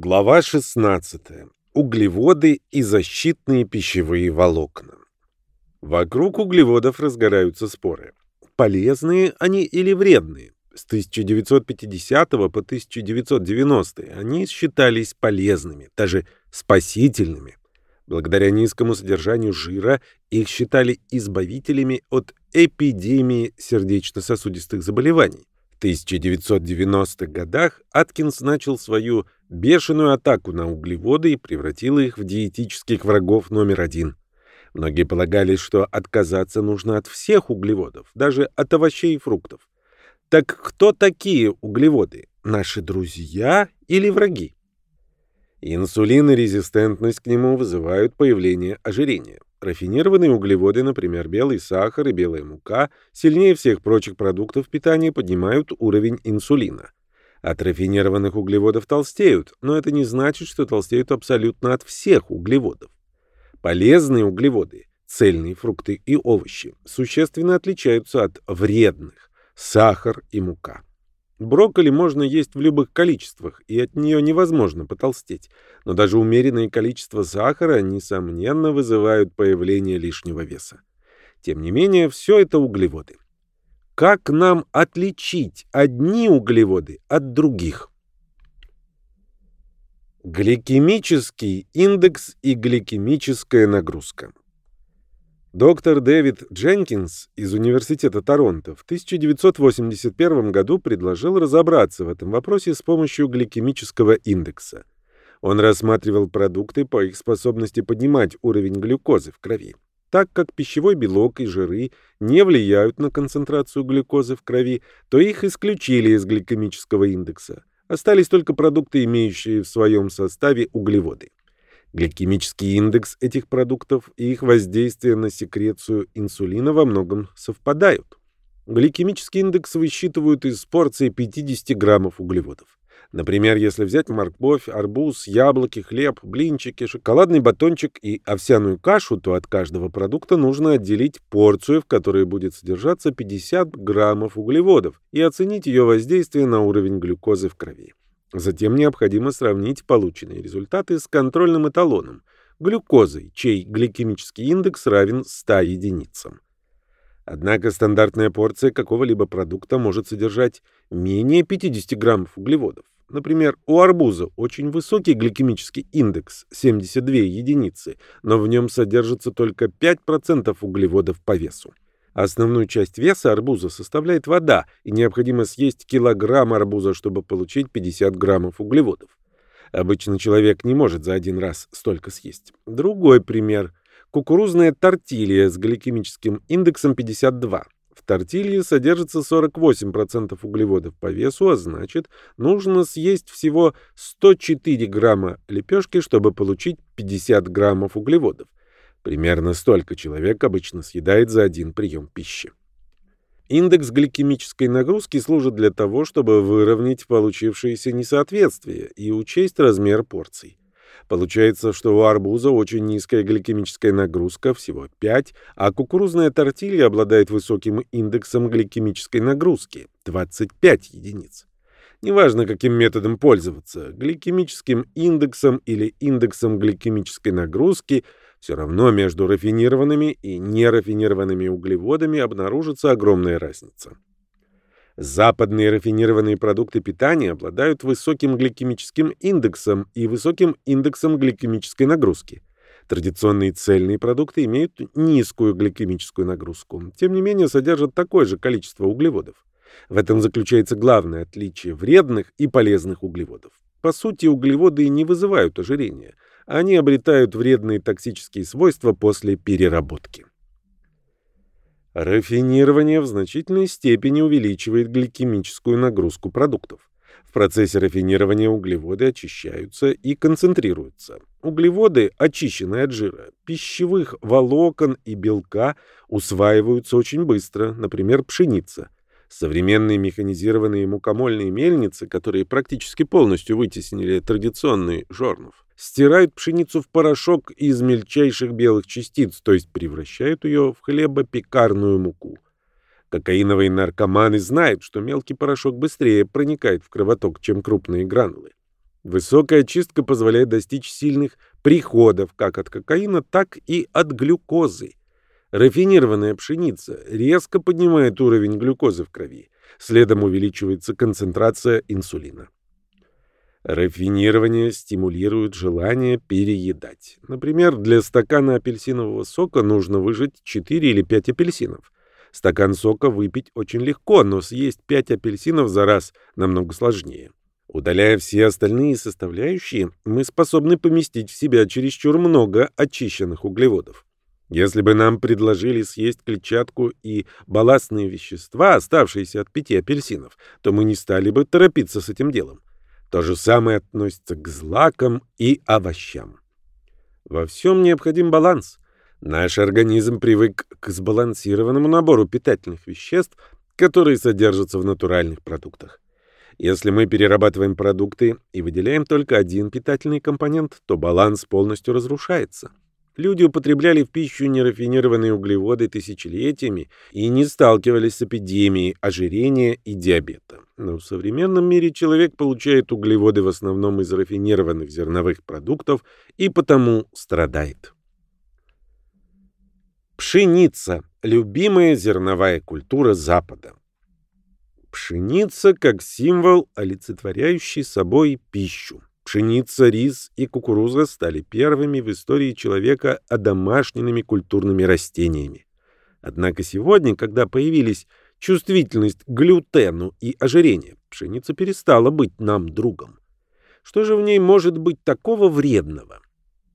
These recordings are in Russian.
Глава 16. Углеводы и защитные пищевые волокна. Вокруг углеводов разгораются споры. Полезные они или вредные? С 1950 по 1990 они считались полезными, даже спасительными. Благодаря низкому содержанию жира их считали избавителями от эпидемии сердечно-сосудистых заболеваний. В 1990-х годах Аткинс начал свою бешеную атаку на углеводы и превратил их в диетических врагов номер один. Многие полагали, что отказаться нужно от всех углеводов, даже от овощей и фруктов. Так кто такие углеводы? Наши друзья или враги? Инсулинорезистентность к нему вызывают появление ожирения. Рафинированные углеводы, например, белый сахар и белая мука, сильнее всех прочих продуктов питания поднимают уровень инсулина. От рафинированных углеводов толстеют, но это не значит, что толстеют абсолютно от всех углеводов. Полезные углеводы, цельные фрукты и овощи, существенно отличаются от вредных – сахар и мука. Брокколи можно есть в любых количествах, и от нее невозможно потолстеть. Но даже умеренное количество сахара, несомненно, вызывают появление лишнего веса. Тем не менее, все это углеводы. Как нам отличить одни углеводы от других? Гликемический индекс и гликемическая нагрузка. Доктор Дэвид Дженкинс из Университета Торонто в 1981 году предложил разобраться в этом вопросе с помощью гликемического индекса. Он рассматривал продукты по их способности поднимать уровень глюкозы в крови. Так как пищевой белок и жиры не влияют на концентрацию глюкозы в крови, то их исключили из гликемического индекса. Остались только продукты, имеющие в своем составе углеводы. Гликемический индекс этих продуктов и их воздействие на секрецию инсулина во многом совпадают. Гликемический индекс высчитывают из порции 50 граммов углеводов. Например, если взять морковь, арбуз, яблоки, хлеб, блинчики, шоколадный батончик и овсяную кашу, то от каждого продукта нужно отделить порцию, в которой будет содержаться 50 граммов углеводов, и оценить ее воздействие на уровень глюкозы в крови. Затем необходимо сравнить полученные результаты с контрольным эталоном – глюкозой, чей гликемический индекс равен 100 единицам. Однако стандартная порция какого-либо продукта может содержать менее 50 граммов углеводов. Например, у арбуза очень высокий гликемический индекс – 72 единицы, но в нем содержится только 5% углеводов по весу. Основную часть веса арбуза составляет вода, и необходимо съесть килограмм арбуза, чтобы получить 50 граммов углеводов. Обычно человек не может за один раз столько съесть. Другой пример. Кукурузная тортилья с гликемическим индексом 52. В тортилье содержится 48% углеводов по весу, а значит, нужно съесть всего 104 грамма лепешки, чтобы получить 50 граммов углеводов. Примерно столько человек обычно съедает за один прием пищи. Индекс гликемической нагрузки служит для того, чтобы выровнять получившееся несоответствие и учесть размер порций. Получается, что у арбуза очень низкая гликемическая нагрузка, всего 5, а кукурузная тортилья обладает высоким индексом гликемической нагрузки – 25 единиц. Неважно, каким методом пользоваться – гликемическим индексом или индексом гликемической нагрузки – все равно между рафинированными и нерафинированными углеводами обнаружится огромная разница. Западные рафинированные продукты питания обладают высоким гликемическим индексом и высоким индексом гликемической нагрузки. Традиционные цельные продукты имеют низкую гликемическую нагрузку, тем не менее содержат такое же количество углеводов. В этом заключается главное отличие вредных и полезных углеводов. По сути, углеводы не вызывают ожирения. Они обретают вредные токсические свойства после переработки. Рафинирование в значительной степени увеличивает гликемическую нагрузку продуктов. В процессе рафинирования углеводы очищаются и концентрируются. Углеводы, очищенные от жира, пищевых волокон и белка, усваиваются очень быстро, например, пшеница. Современные механизированные мукомольные мельницы, которые практически полностью вытеснили традиционный жорнов, стирают пшеницу в порошок из мельчайших белых частиц, то есть превращают ее в хлебопекарную муку. Кокаиновые наркоманы знают, что мелкий порошок быстрее проникает в кровоток, чем крупные гранулы. Высокая очистка позволяет достичь сильных приходов как от кокаина, так и от глюкозы. Рафинированная пшеница резко поднимает уровень глюкозы в крови, следом увеличивается концентрация инсулина. Рафинирование стимулирует желание переедать. Например, для стакана апельсинового сока нужно выжать 4 или 5 апельсинов. Стакан сока выпить очень легко, но съесть 5 апельсинов за раз намного сложнее. Удаляя все остальные составляющие, мы способны поместить в себя чересчур много очищенных углеводов. Если бы нам предложили съесть клетчатку и балластные вещества, оставшиеся от пяти апельсинов, то мы не стали бы торопиться с этим делом. То же самое относится к злакам и овощам. Во всем необходим баланс. Наш организм привык к сбалансированному набору питательных веществ, которые содержатся в натуральных продуктах. Если мы перерабатываем продукты и выделяем только один питательный компонент, то баланс полностью разрушается. Люди употребляли в пищу нерафинированные углеводы тысячелетиями и не сталкивались с эпидемией ожирения и диабета. Но в современном мире человек получает углеводы в основном из рафинированных зерновых продуктов и потому страдает. Пшеница – любимая зерновая культура Запада. Пшеница как символ, олицетворяющий собой пищу. Пшеница, рис и кукуруза стали первыми в истории человека одомашненными культурными растениями. Однако сегодня, когда появились чувствительность к глютену и ожирение, пшеница перестала быть нам другом. Что же в ней может быть такого вредного?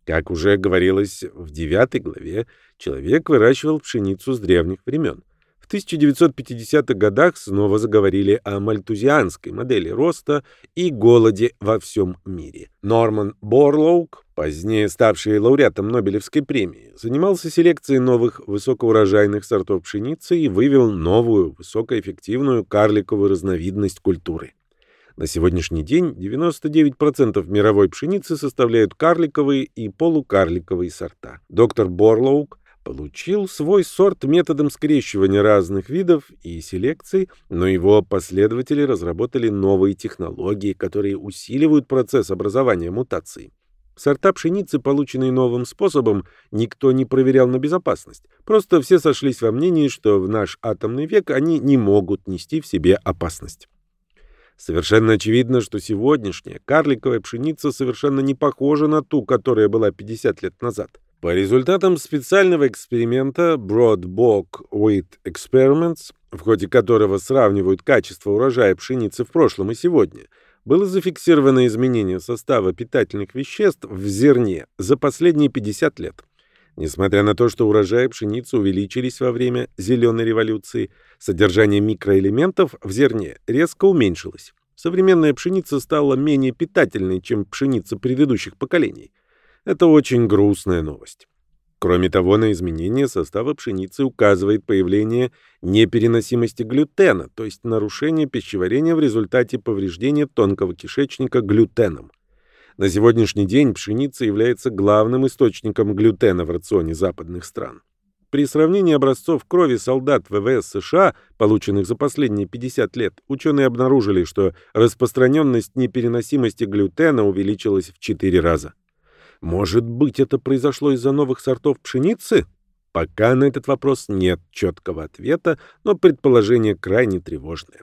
Как уже говорилось в девятой главе, человек выращивал пшеницу с древних времен. В 1950-х годах снова заговорили о мальтузианской модели роста и голоде во всем мире. Норман Борлоук, позднее ставший лауреатом Нобелевской премии, занимался селекцией новых высокоурожайных сортов пшеницы и вывел новую высокоэффективную карликовую разновидность культуры. На сегодняшний день 99% мировой пшеницы составляют карликовые и полукарликовые сорта. Доктор Борлоук получил свой сорт методом скрещивания разных видов и селекции, но его последователи разработали новые технологии, которые усиливают процесс образования мутаций. Сорта пшеницы, полученные новым способом, никто не проверял на безопасность. Просто все сошлись во мнении, что в наш атомный век они не могут нести в себе опасность. Совершенно очевидно, что сегодняшняя карликовая пшеница совершенно не похожа на ту, которая была 50 лет назад. По результатам специального эксперимента Broad Wheat Experiments, в ходе которого сравнивают качество урожая пшеницы в прошлом и сегодня, было зафиксировано изменение состава питательных веществ в зерне за последние 50 лет. Несмотря на то, что урожаи пшеницы увеличились во время зеленой революции, содержание микроэлементов в зерне резко уменьшилось. Современная пшеница стала менее питательной, чем пшеница предыдущих поколений. Это очень грустная новость. Кроме того, на изменение состава пшеницы указывает появление непереносимости глютена, то есть нарушение пищеварения в результате повреждения тонкого кишечника глютеном. На сегодняшний день пшеница является главным источником глютена в рационе западных стран. При сравнении образцов крови солдат ВВС США, полученных за последние 50 лет, ученые обнаружили, что распространенность непереносимости глютена увеличилась в 4 раза. Может быть, это произошло из-за новых сортов пшеницы? Пока на этот вопрос нет четкого ответа, но предположение крайне тревожное.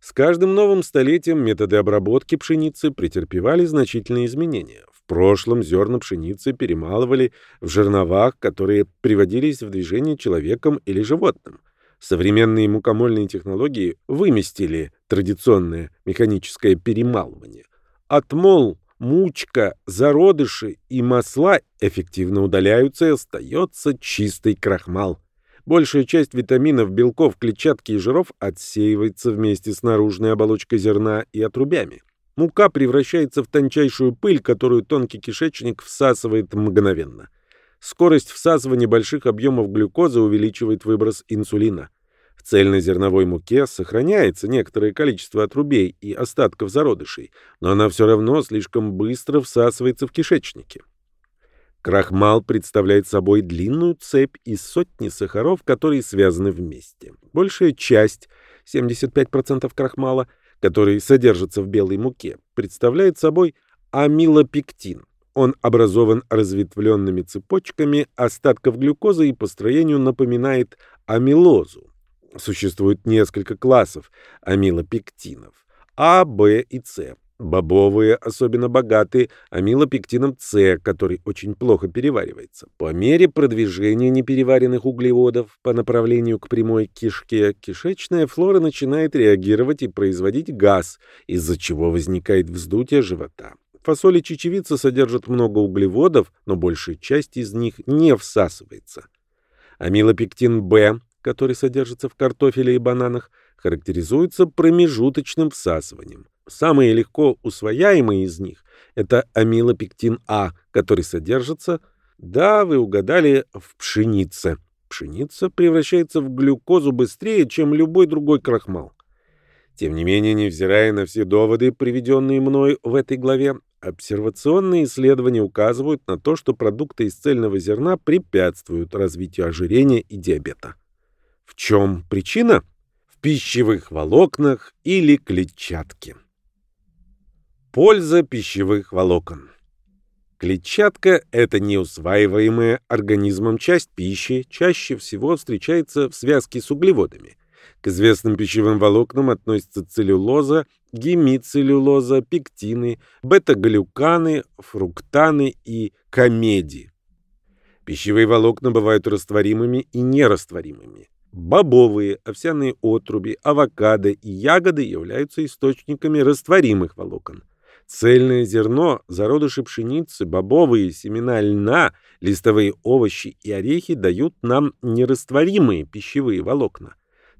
С каждым новым столетием методы обработки пшеницы претерпевали значительные изменения. В прошлом зерна пшеницы перемалывали в жерновах, которые приводились в движение человеком или животным. Современные мукомольные технологии выместили традиционное механическое перемалывание. Отмол мучка, зародыши и масла эффективно удаляются и остается чистый крахмал. Большая часть витаминов, белков, клетчатки и жиров отсеивается вместе с наружной оболочкой зерна и отрубями. Мука превращается в тончайшую пыль, которую тонкий кишечник всасывает мгновенно. Скорость всасывания больших объемов глюкозы увеличивает выброс инсулина. В цельнозерновой муке сохраняется некоторое количество отрубей и остатков зародышей, но она все равно слишком быстро всасывается в кишечнике. Крахмал представляет собой длинную цепь из сотни сахаров, которые связаны вместе. Большая часть, 75% крахмала, который содержится в белой муке, представляет собой амилопектин. Он образован разветвленными цепочками остатков глюкозы и по строению напоминает амилозу. Существует несколько классов амилопектинов А, В и С. Бобовые особенно богаты амилопектином С, который очень плохо переваривается. По мере продвижения непереваренных углеводов по направлению к прямой кишке, кишечная флора начинает реагировать и производить газ, из-за чего возникает вздутие живота. Фасоль и чечевица содержат много углеводов, но большая часть из них не всасывается. Амилопектин В, который содержится в картофеле и бананах, характеризуется промежуточным всасыванием. Самые легко усвояемые из них – это амилопектин А, который содержится, да, вы угадали, в пшенице. Пшеница превращается в глюкозу быстрее, чем любой другой крахмал. Тем не менее, невзирая на все доводы, приведенные мной в этой главе, обсервационные исследования указывают на то, что продукты из цельного зерна препятствуют развитию ожирения и диабета. В чем причина? В пищевых волокнах или клетчатке. Польза пищевых волокон. Клетчатка – это неусваиваемая организмом часть пищи, чаще всего встречается в связке с углеводами. К известным пищевым волокнам относятся целлюлоза, гемицеллюлоза, пектины, бета-глюканы, фруктаны и комеди. Пищевые волокна бывают растворимыми и нерастворимыми. Бобовые, овсяные отруби, авокадо и ягоды являются источниками растворимых волокон. Цельное зерно, зародыши пшеницы, бобовые, семена льна, листовые овощи и орехи дают нам нерастворимые пищевые волокна.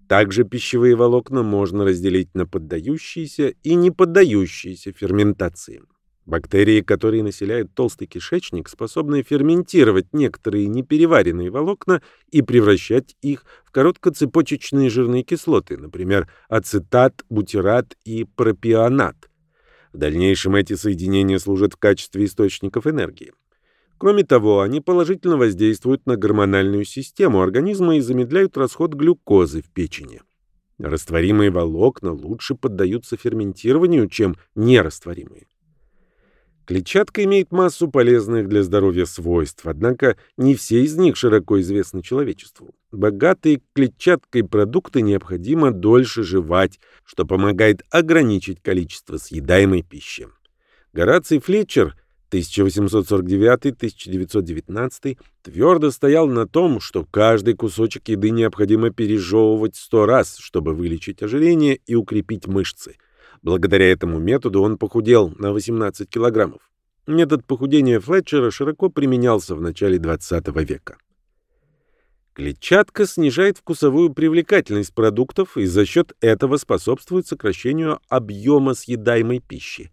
Также пищевые волокна можно разделить на поддающиеся и не поддающиеся ферментации. Бактерии, которые населяют толстый кишечник, способны ферментировать некоторые непереваренные волокна и превращать их в короткоцепочечные жирные кислоты, например, ацетат, бутират и пропионат. В дальнейшем эти соединения служат в качестве источников энергии. Кроме того, они положительно воздействуют на гормональную систему организма и замедляют расход глюкозы в печени. Растворимые волокна лучше поддаются ферментированию, чем нерастворимые. Клетчатка имеет массу полезных для здоровья свойств, однако не все из них широко известны человечеству. Богатые клетчаткой продукты необходимо дольше жевать, что помогает ограничить количество съедаемой пищи. Гораций Флетчер 1849-1919 твердо стоял на том, что каждый кусочек еды необходимо пережевывать сто раз, чтобы вылечить ожирение и укрепить мышцы – Благодаря этому методу он похудел на 18 килограммов. Метод похудения Флетчера широко применялся в начале 20 века. Клетчатка снижает вкусовую привлекательность продуктов и за счет этого способствует сокращению объема съедаемой пищи.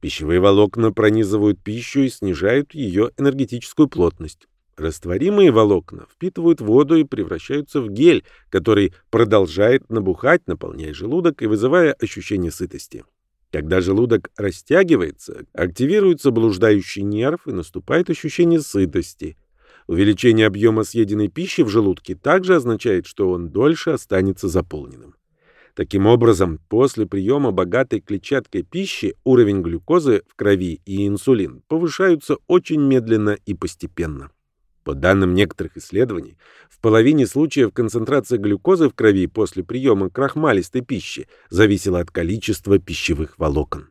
Пищевые волокна пронизывают пищу и снижают ее энергетическую плотность. Растворимые волокна впитывают воду и превращаются в гель, который продолжает набухать, наполняя желудок и вызывая ощущение сытости. Когда желудок растягивается, активируется блуждающий нерв и наступает ощущение сытости. Увеличение объема съеденной пищи в желудке также означает, что он дольше останется заполненным. Таким образом, после приема богатой клетчаткой пищи уровень глюкозы в крови и инсулин повышаются очень медленно и постепенно. По данным некоторых исследований, в половине случаев концентрация глюкозы в крови после приема крахмалистой пищи зависела от количества пищевых волокон.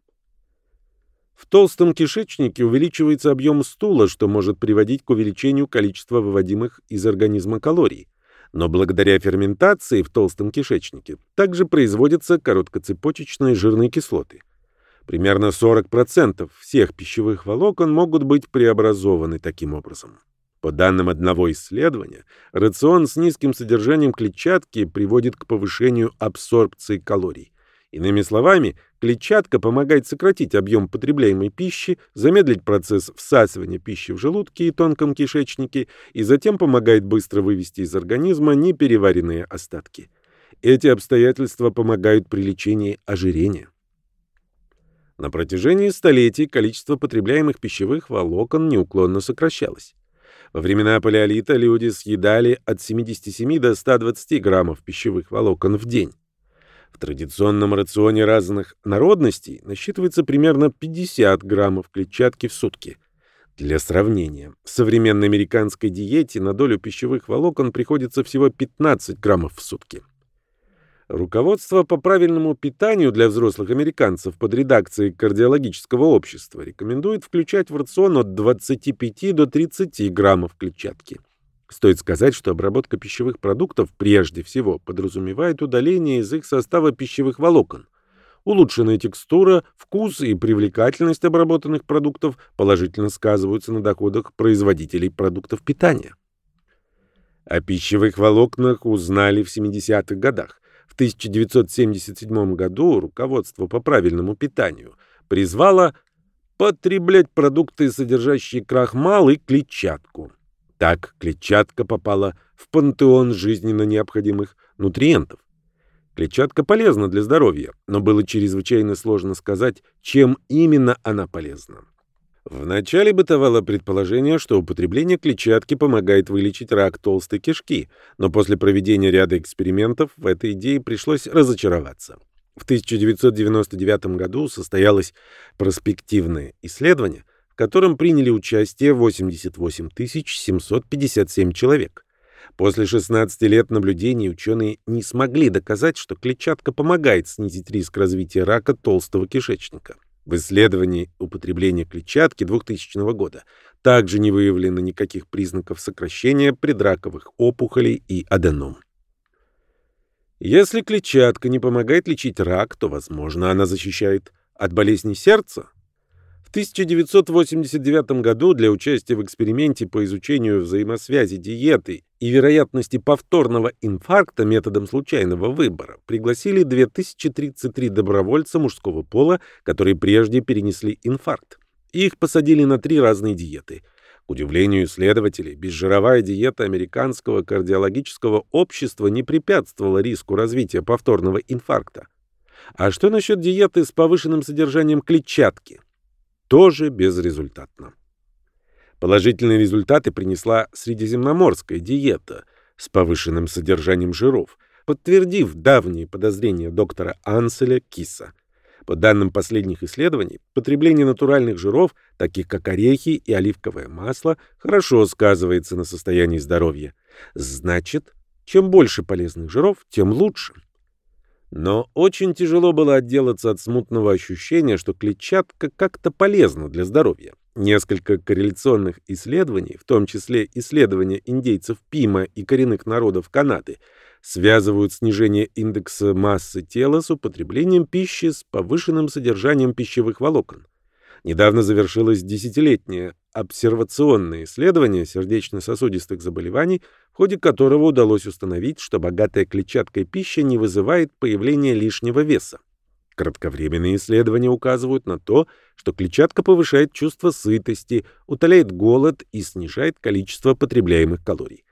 В толстом кишечнике увеличивается объем стула, что может приводить к увеличению количества выводимых из организма калорий. Но благодаря ферментации в толстом кишечнике также производятся короткоцепочечные жирные кислоты. Примерно 40% всех пищевых волокон могут быть преобразованы таким образом. По данным одного исследования, рацион с низким содержанием клетчатки приводит к повышению абсорбции калорий. Иными словами, клетчатка помогает сократить объем потребляемой пищи, замедлить процесс всасывания пищи в желудке и тонком кишечнике и затем помогает быстро вывести из организма непереваренные остатки. Эти обстоятельства помогают при лечении ожирения. На протяжении столетий количество потребляемых пищевых волокон неуклонно сокращалось. Во времена палеолита люди съедали от 77 до 120 граммов пищевых волокон в день. В традиционном рационе разных народностей насчитывается примерно 50 граммов клетчатки в сутки. Для сравнения, в современной американской диете на долю пищевых волокон приходится всего 15 граммов в сутки. Руководство по правильному питанию для взрослых американцев под редакцией кардиологического общества рекомендует включать в рацион от 25 до 30 граммов клетчатки. Стоит сказать, что обработка пищевых продуктов прежде всего подразумевает удаление из их состава пищевых волокон. Улучшенная текстура, вкус и привлекательность обработанных продуктов положительно сказываются на доходах производителей продуктов питания. О пищевых волокнах узнали в 70-х годах. В 1977 году руководство по правильному питанию призвало потреблять продукты, содержащие крахмал и клетчатку. Так клетчатка попала в пантеон жизненно необходимых нутриентов. Клетчатка полезна для здоровья, но было чрезвычайно сложно сказать, чем именно она полезна. Вначале бытовало предположение, что употребление клетчатки помогает вылечить рак толстой кишки, но после проведения ряда экспериментов в этой идее пришлось разочароваться. В 1999 году состоялось проспективное исследование – в котором приняли участие 88 757 человек. После 16 лет наблюдений ученые не смогли доказать, что клетчатка помогает снизить риск развития рака толстого кишечника. В исследовании употребления клетчатки 2000 года также не выявлено никаких признаков сокращения предраковых опухолей и аденом. Если клетчатка не помогает лечить рак, то, возможно, она защищает от болезни сердца, 1989 году для участия в эксперименте по изучению взаимосвязи диеты и вероятности повторного инфаркта методом случайного выбора пригласили 2033 добровольца мужского пола, которые прежде перенесли инфаркт. Их посадили на три разные диеты. К удивлению исследователей, безжировая диета Американского кардиологического общества не препятствовала риску развития повторного инфаркта. А что насчет диеты с повышенным содержанием клетчатки? Тоже безрезультатно. Положительные результаты принесла средиземноморская диета с повышенным содержанием жиров, подтвердив давние подозрения доктора Анселя Киса. По данным последних исследований, потребление натуральных жиров, таких как орехи и оливковое масло, хорошо сказывается на состоянии здоровья. Значит, чем больше полезных жиров, тем лучше. Но очень тяжело было отделаться от смутного ощущения, что клетчатка как-то полезна для здоровья. Несколько корреляционных исследований, в том числе исследования индейцев Пима и коренных народов Канады, связывают снижение индекса массы тела с употреблением пищи с повышенным содержанием пищевых волокон. Недавно завершилось десятилетнее обсервационное исследование сердечно-сосудистых заболеваний, в ходе которого удалось установить, что богатая клетчаткой пища не вызывает появления лишнего веса. Кратковременные исследования указывают на то, что клетчатка повышает чувство сытости, утоляет голод и снижает количество потребляемых калорий.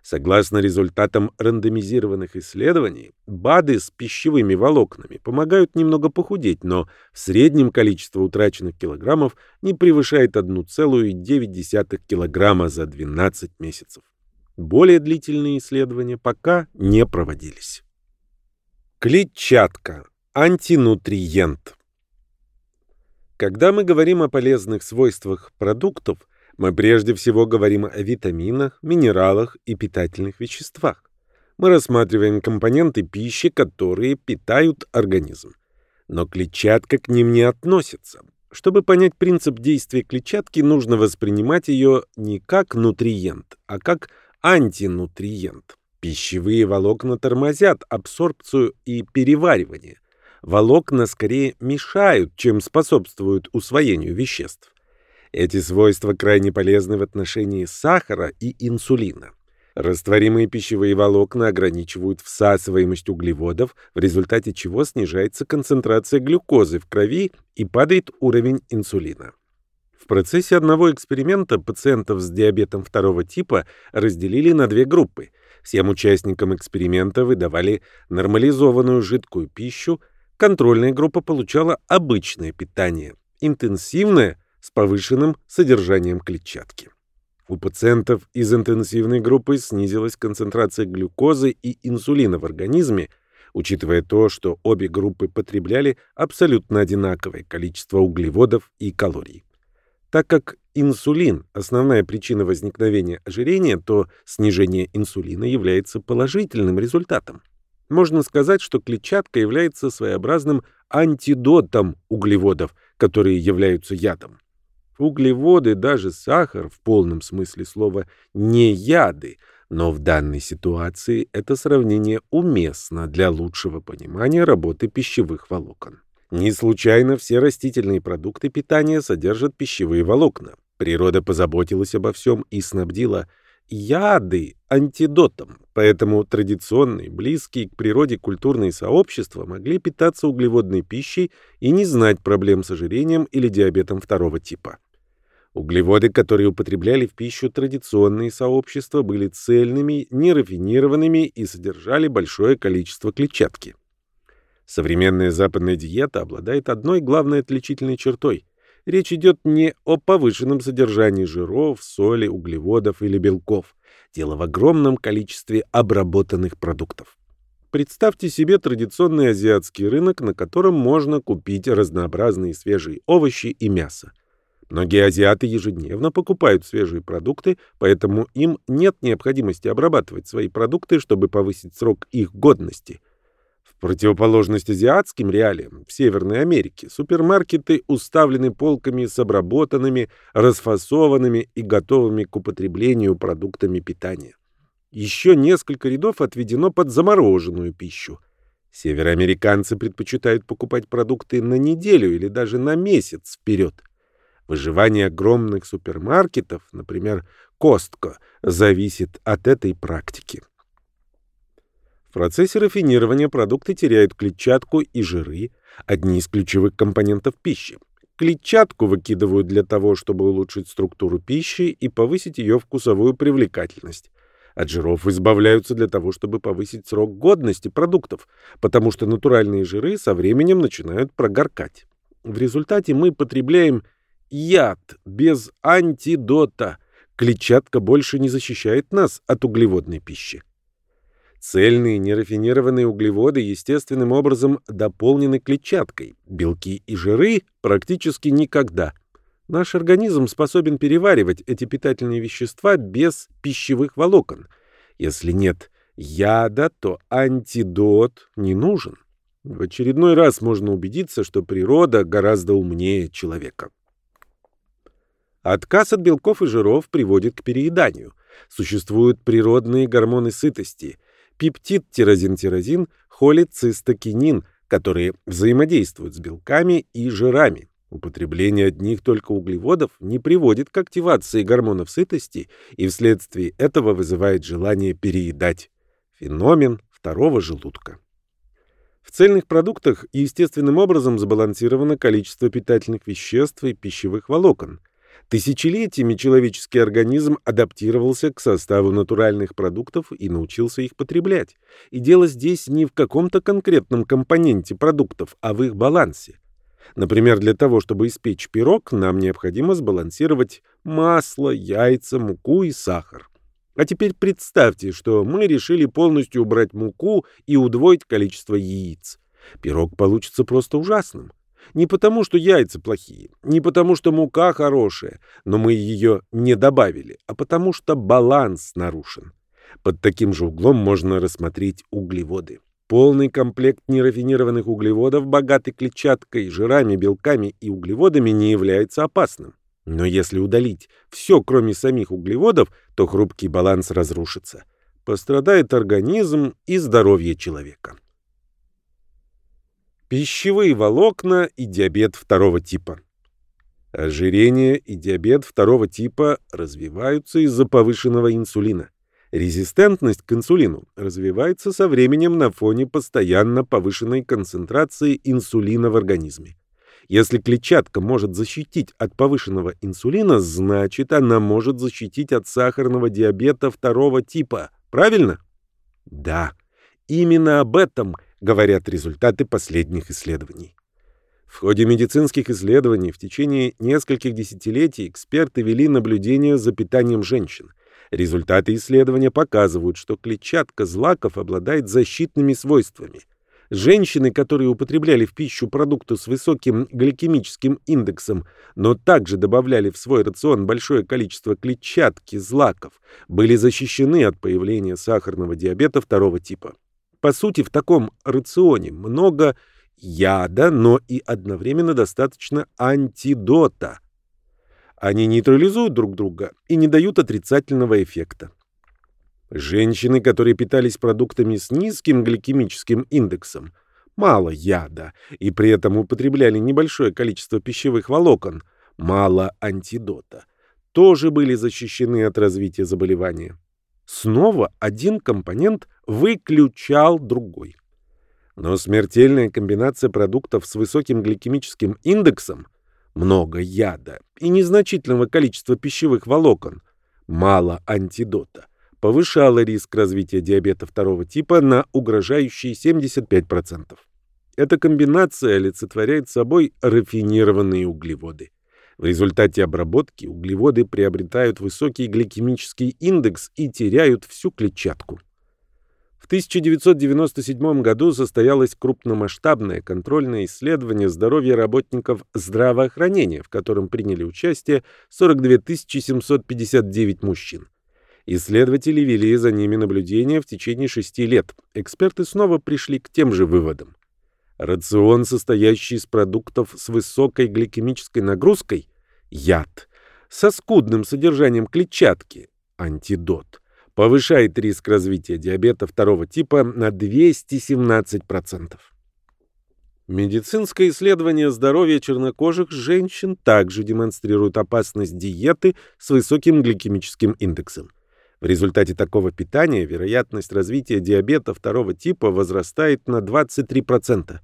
Согласно результатам рандомизированных исследований, БАДы с пищевыми волокнами помогают немного похудеть, но в среднем количество утраченных килограммов не превышает 1,9 килограмма за 12 месяцев. Более длительные исследования пока не проводились. Клетчатка. Антинутриент. Когда мы говорим о полезных свойствах продуктов – мы прежде всего говорим о витаминах, минералах и питательных веществах. Мы рассматриваем компоненты пищи, которые питают организм. Но клетчатка к ним не относится. Чтобы понять принцип действия клетчатки, нужно воспринимать ее не как нутриент, а как антинутриент. Пищевые волокна тормозят абсорбцию и переваривание. Волокна скорее мешают, чем способствуют усвоению веществ. Эти свойства крайне полезны в отношении сахара и инсулина. Растворимые пищевые волокна ограничивают всасываемость углеводов, в результате чего снижается концентрация глюкозы в крови и падает уровень инсулина. В процессе одного эксперимента пациентов с диабетом второго типа разделили на две группы. Всем участникам эксперимента выдавали нормализованную жидкую пищу, контрольная группа получала обычное питание. Интенсивное – с повышенным содержанием клетчатки. У пациентов из интенсивной группы снизилась концентрация глюкозы и инсулина в организме, учитывая то, что обе группы потребляли абсолютно одинаковое количество углеводов и калорий. Так как инсулин – основная причина возникновения ожирения, то снижение инсулина является положительным результатом. Можно сказать, что клетчатка является своеобразным антидотом углеводов, которые являются ядом. Углеводы, даже сахар в полном смысле слова, не яды, но в данной ситуации это сравнение уместно для лучшего понимания работы пищевых волокон. Не случайно все растительные продукты питания содержат пищевые волокна. Природа позаботилась обо всем и снабдила яды антидотом, поэтому традиционные, близкие к природе культурные сообщества могли питаться углеводной пищей и не знать проблем с ожирением или диабетом второго типа. Углеводы, которые употребляли в пищу традиционные сообщества, были цельными, нерафинированными и содержали большое количество клетчатки. Современная западная диета обладает одной главной отличительной чертой. Речь идет не о повышенном содержании жиров, соли, углеводов или белков. Дело в огромном количестве обработанных продуктов. Представьте себе традиционный азиатский рынок, на котором можно купить разнообразные свежие овощи и мясо. Многие азиаты ежедневно покупают свежие продукты, поэтому им нет необходимости обрабатывать свои продукты, чтобы повысить срок их годности. В противоположность азиатским реалиям в Северной Америке супермаркеты уставлены полками с обработанными, расфасованными и готовыми к употреблению продуктами питания. Еще несколько рядов отведено под замороженную пищу. Североамериканцы предпочитают покупать продукты на неделю или даже на месяц вперед. Выживание огромных супермаркетов, например, Костко, зависит от этой практики. Процессе рафинирования продукты теряют клетчатку и жиры, одни из ключевых компонентов пищи. Клетчатку выкидывают для того, чтобы улучшить структуру пищи и повысить ее вкусовую привлекательность. От жиров избавляются для того, чтобы повысить срок годности продуктов, потому что натуральные жиры со временем начинают прогоркать. В результате мы потребляем яд, без антидота. Клетчатка больше не защищает нас от углеводной пищи. Цельные нерафинированные углеводы естественным образом дополнены клетчаткой. Белки и жиры практически никогда. Наш организм способен переваривать эти питательные вещества без пищевых волокон. Если нет яда, то антидот не нужен. В очередной раз можно убедиться, что природа гораздо умнее человека. Отказ от белков и жиров приводит к перееданию. Существуют природные гормоны сытости – пептид-тирозин-тирозин, холецистокинин, которые взаимодействуют с белками и жирами. Употребление одних только углеводов не приводит к активации гормонов сытости и вследствие этого вызывает желание переедать. Феномен второго желудка. В цельных продуктах естественным образом сбалансировано количество питательных веществ и пищевых волокон – Тысячелетиями человеческий организм адаптировался к составу натуральных продуктов и научился их потреблять. И дело здесь не в каком-то конкретном компоненте продуктов, а в их балансе. Например, для того, чтобы испечь пирог, нам необходимо сбалансировать масло, яйца, муку и сахар. А теперь представьте, что мы решили полностью убрать муку и удвоить количество яиц. Пирог получится просто ужасным. Не потому, что яйца плохие, не потому, что мука хорошая, но мы ее не добавили, а потому, что баланс нарушен. Под таким же углом можно рассмотреть углеводы. Полный комплект нерафинированных углеводов, богатый клетчаткой, жирами, белками и углеводами, не является опасным. Но если удалить все, кроме самих углеводов, то хрупкий баланс разрушится. Пострадает организм и здоровье человека. Пищевые волокна и диабет второго типа. Ожирение и диабет второго типа развиваются из-за повышенного инсулина. Резистентность к инсулину развивается со временем на фоне постоянно повышенной концентрации инсулина в организме. Если клетчатка может защитить от повышенного инсулина, значит она может защитить от сахарного диабета второго типа. Правильно? Да. Именно об этом говорят результаты последних исследований. В ходе медицинских исследований в течение нескольких десятилетий эксперты вели наблюдение за питанием женщин. Результаты исследования показывают, что клетчатка злаков обладает защитными свойствами. Женщины, которые употребляли в пищу продукты с высоким гликемическим индексом, но также добавляли в свой рацион большое количество клетчатки, злаков, были защищены от появления сахарного диабета второго типа. По сути, в таком рационе много яда, но и одновременно достаточно антидота. Они нейтрализуют друг друга и не дают отрицательного эффекта. Женщины, которые питались продуктами с низким гликемическим индексом, мало яда, и при этом употребляли небольшое количество пищевых волокон, мало антидота, тоже были защищены от развития заболевания. Снова один компонент выключал другой. Но смертельная комбинация продуктов с высоким гликемическим индексом, много яда и незначительного количества пищевых волокон, мало антидота – повышала риск развития диабета второго типа на угрожающие 75%. Эта комбинация олицетворяет собой рафинированные углеводы. В результате обработки углеводы приобретают высокий гликемический индекс и теряют всю клетчатку. В 1997 году состоялось крупномасштабное контрольное исследование здоровья работников здравоохранения, в котором приняли участие 42 759 мужчин. Исследователи вели за ними наблюдение в течение шести лет. Эксперты снова пришли к тем же выводам. Рацион, состоящий из продуктов с высокой гликемической нагрузкой, яд, со скудным содержанием клетчатки, антидот, повышает риск развития диабета второго типа на 217%. Медицинское исследование здоровья чернокожих женщин также демонстрирует опасность диеты с высоким гликемическим индексом. В результате такого питания вероятность развития диабета второго типа возрастает на 23%.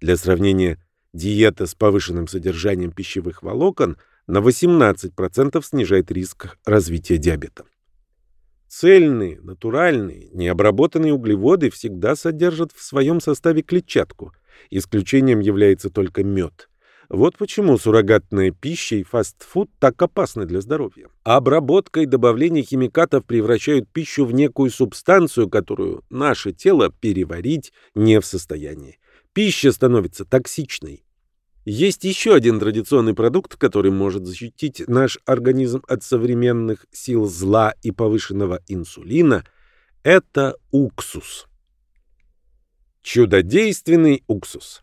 Для сравнения, диета с повышенным содержанием пищевых волокон на 18% снижает риск развития диабета. Цельные, натуральные, необработанные углеводы всегда содержат в своем составе клетчатку. Исключением является только мед. Вот почему суррогатная пища и фастфуд так опасны для здоровья. Обработка и добавление химикатов превращают пищу в некую субстанцию, которую наше тело переварить не в состоянии. Пища становится токсичной. Есть еще один традиционный продукт, который может защитить наш организм от современных сил зла и повышенного инсулина. Это уксус. Чудодейственный уксус.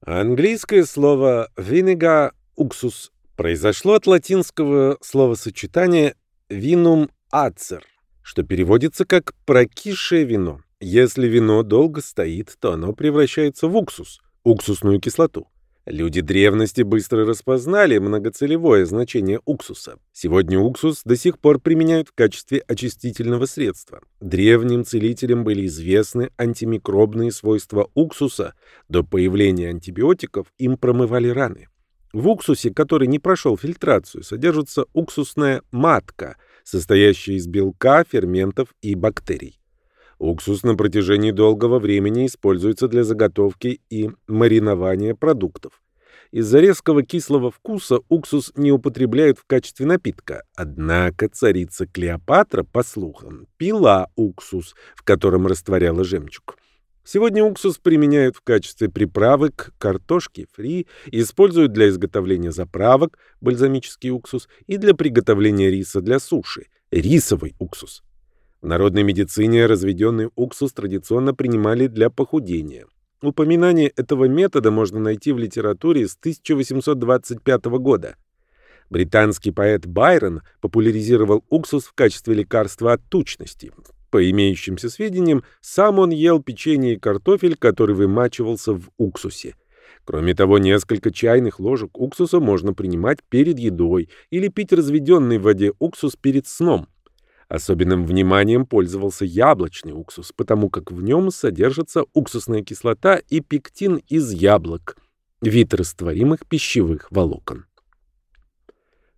Английское слово vinegar уксус произошло от латинского словосочетания vinum acer, что переводится как прокисшее вино. Если вино долго стоит, то оно превращается в уксус, уксусную кислоту. Люди древности быстро распознали многоцелевое значение уксуса. Сегодня уксус до сих пор применяют в качестве очистительного средства. Древним целителям были известны антимикробные свойства уксуса. До появления антибиотиков им промывали раны. В уксусе, который не прошел фильтрацию, содержится уксусная матка, состоящая из белка, ферментов и бактерий. Уксус на протяжении долгого времени используется для заготовки и маринования продуктов. Из-за резкого кислого вкуса уксус не употребляют в качестве напитка. Однако царица Клеопатра, по слухам, пила уксус, в котором растворяла жемчуг. Сегодня уксус применяют в качестве приправы к картошке фри, используют для изготовления заправок, бальзамический уксус, и для приготовления риса для суши, рисовый уксус. В народной медицине разведенный уксус традиционно принимали для похудения. Упоминание этого метода можно найти в литературе с 1825 года. Британский поэт Байрон популяризировал уксус в качестве лекарства от тучности. По имеющимся сведениям, сам он ел печенье и картофель, который вымачивался в уксусе. Кроме того, несколько чайных ложек уксуса можно принимать перед едой или пить разведенный в воде уксус перед сном. Особенным вниманием пользовался яблочный уксус, потому как в нем содержится уксусная кислота и пектин из яблок, вид растворимых пищевых волокон.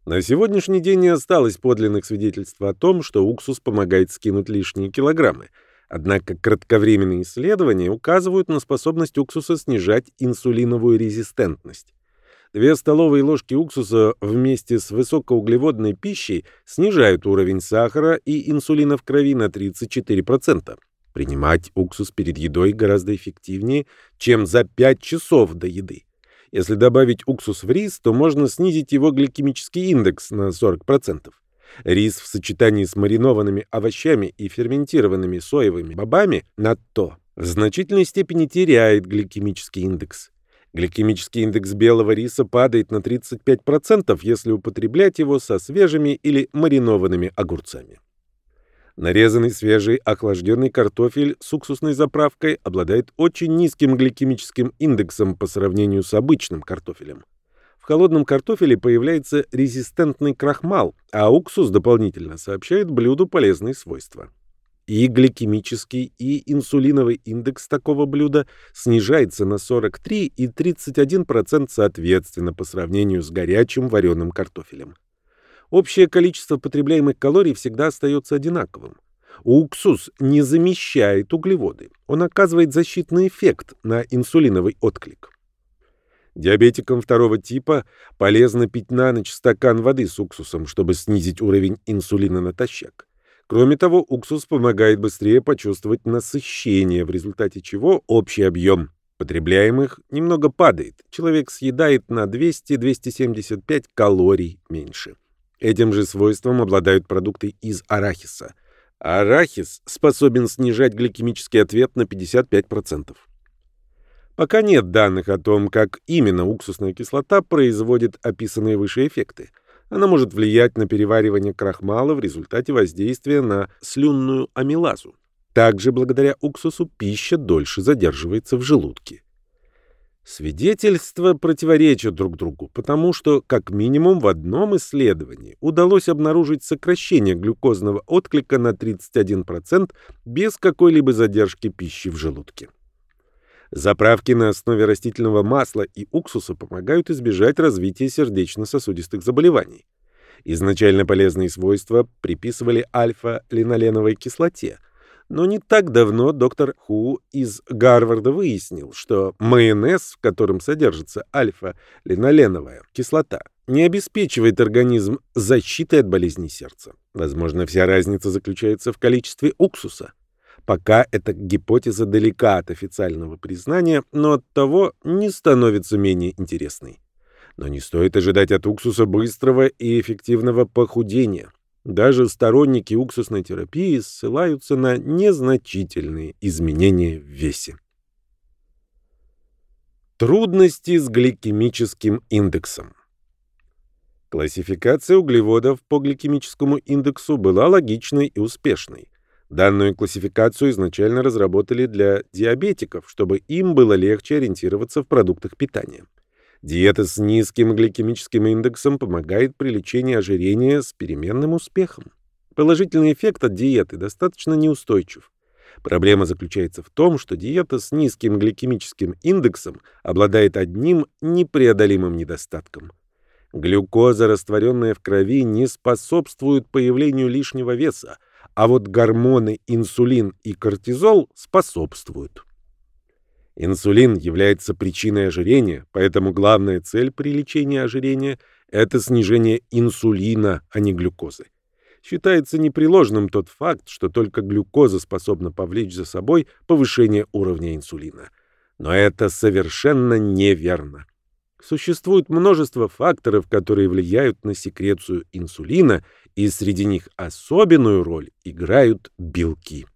На сегодняшний день не осталось подлинных свидетельств о том, что уксус помогает скинуть лишние килограммы. Однако кратковременные исследования указывают на способность уксуса снижать инсулиновую резистентность. Две столовые ложки уксуса вместе с высокоуглеводной пищей снижают уровень сахара и инсулина в крови на 34%. Принимать уксус перед едой гораздо эффективнее, чем за 5 часов до еды. Если добавить уксус в рис, то можно снизить его гликемический индекс на 40%. Рис в сочетании с маринованными овощами и ферментированными соевыми бобами на то в значительной степени теряет гликемический индекс. Гликемический индекс белого риса падает на 35%, если употреблять его со свежими или маринованными огурцами. Нарезанный свежий охлажденный картофель с уксусной заправкой обладает очень низким гликемическим индексом по сравнению с обычным картофелем. В холодном картофеле появляется резистентный крахмал, а уксус дополнительно сообщает блюду полезные свойства. И гликемический, и инсулиновый индекс такого блюда снижается на 43 и 31% соответственно по сравнению с горячим вареным картофелем. Общее количество потребляемых калорий всегда остается одинаковым. Уксус не замещает углеводы. Он оказывает защитный эффект на инсулиновый отклик. Диабетикам второго типа полезно пить на ночь стакан воды с уксусом, чтобы снизить уровень инсулина натощак. Кроме того, уксус помогает быстрее почувствовать насыщение, в результате чего общий объем потребляемых немного падает. Человек съедает на 200-275 калорий меньше. Этим же свойством обладают продукты из арахиса. Арахис способен снижать гликемический ответ на 55%. Пока нет данных о том, как именно уксусная кислота производит описанные выше эффекты. Она может влиять на переваривание крахмала в результате воздействия на слюнную амилазу. Также благодаря уксусу пища дольше задерживается в желудке. Свидетельства противоречат друг другу, потому что, как минимум, в одном исследовании удалось обнаружить сокращение глюкозного отклика на 31% без какой-либо задержки пищи в желудке. Заправки на основе растительного масла и уксуса помогают избежать развития сердечно-сосудистых заболеваний. Изначально полезные свойства приписывали альфа-линоленовой кислоте, но не так давно доктор Ху из Гарварда выяснил, что майонез, в котором содержится альфа-линоленовая кислота, не обеспечивает организм защитой от болезней сердца. Возможно, вся разница заключается в количестве уксуса. Пока эта гипотеза далека от официального признания, но от того не становится менее интересной. Но не стоит ожидать от уксуса быстрого и эффективного похудения. Даже сторонники уксусной терапии ссылаются на незначительные изменения в весе. Трудности с гликемическим индексом. Классификация углеводов по гликемическому индексу была логичной и успешной. Данную классификацию изначально разработали для диабетиков, чтобы им было легче ориентироваться в продуктах питания. Диета с низким гликемическим индексом помогает при лечении ожирения с переменным успехом. Положительный эффект от диеты достаточно неустойчив. Проблема заключается в том, что диета с низким гликемическим индексом обладает одним непреодолимым недостатком. Глюкоза, растворенная в крови, не способствует появлению лишнего веса, а вот гормоны инсулин и кортизол способствуют. Инсулин является причиной ожирения, поэтому главная цель при лечении ожирения – это снижение инсулина, а не глюкозы. Считается непреложным тот факт, что только глюкоза способна повлечь за собой повышение уровня инсулина. Но это совершенно неверно. Существует множество факторов, которые влияют на секрецию инсулина, и среди них особенную роль играют белки.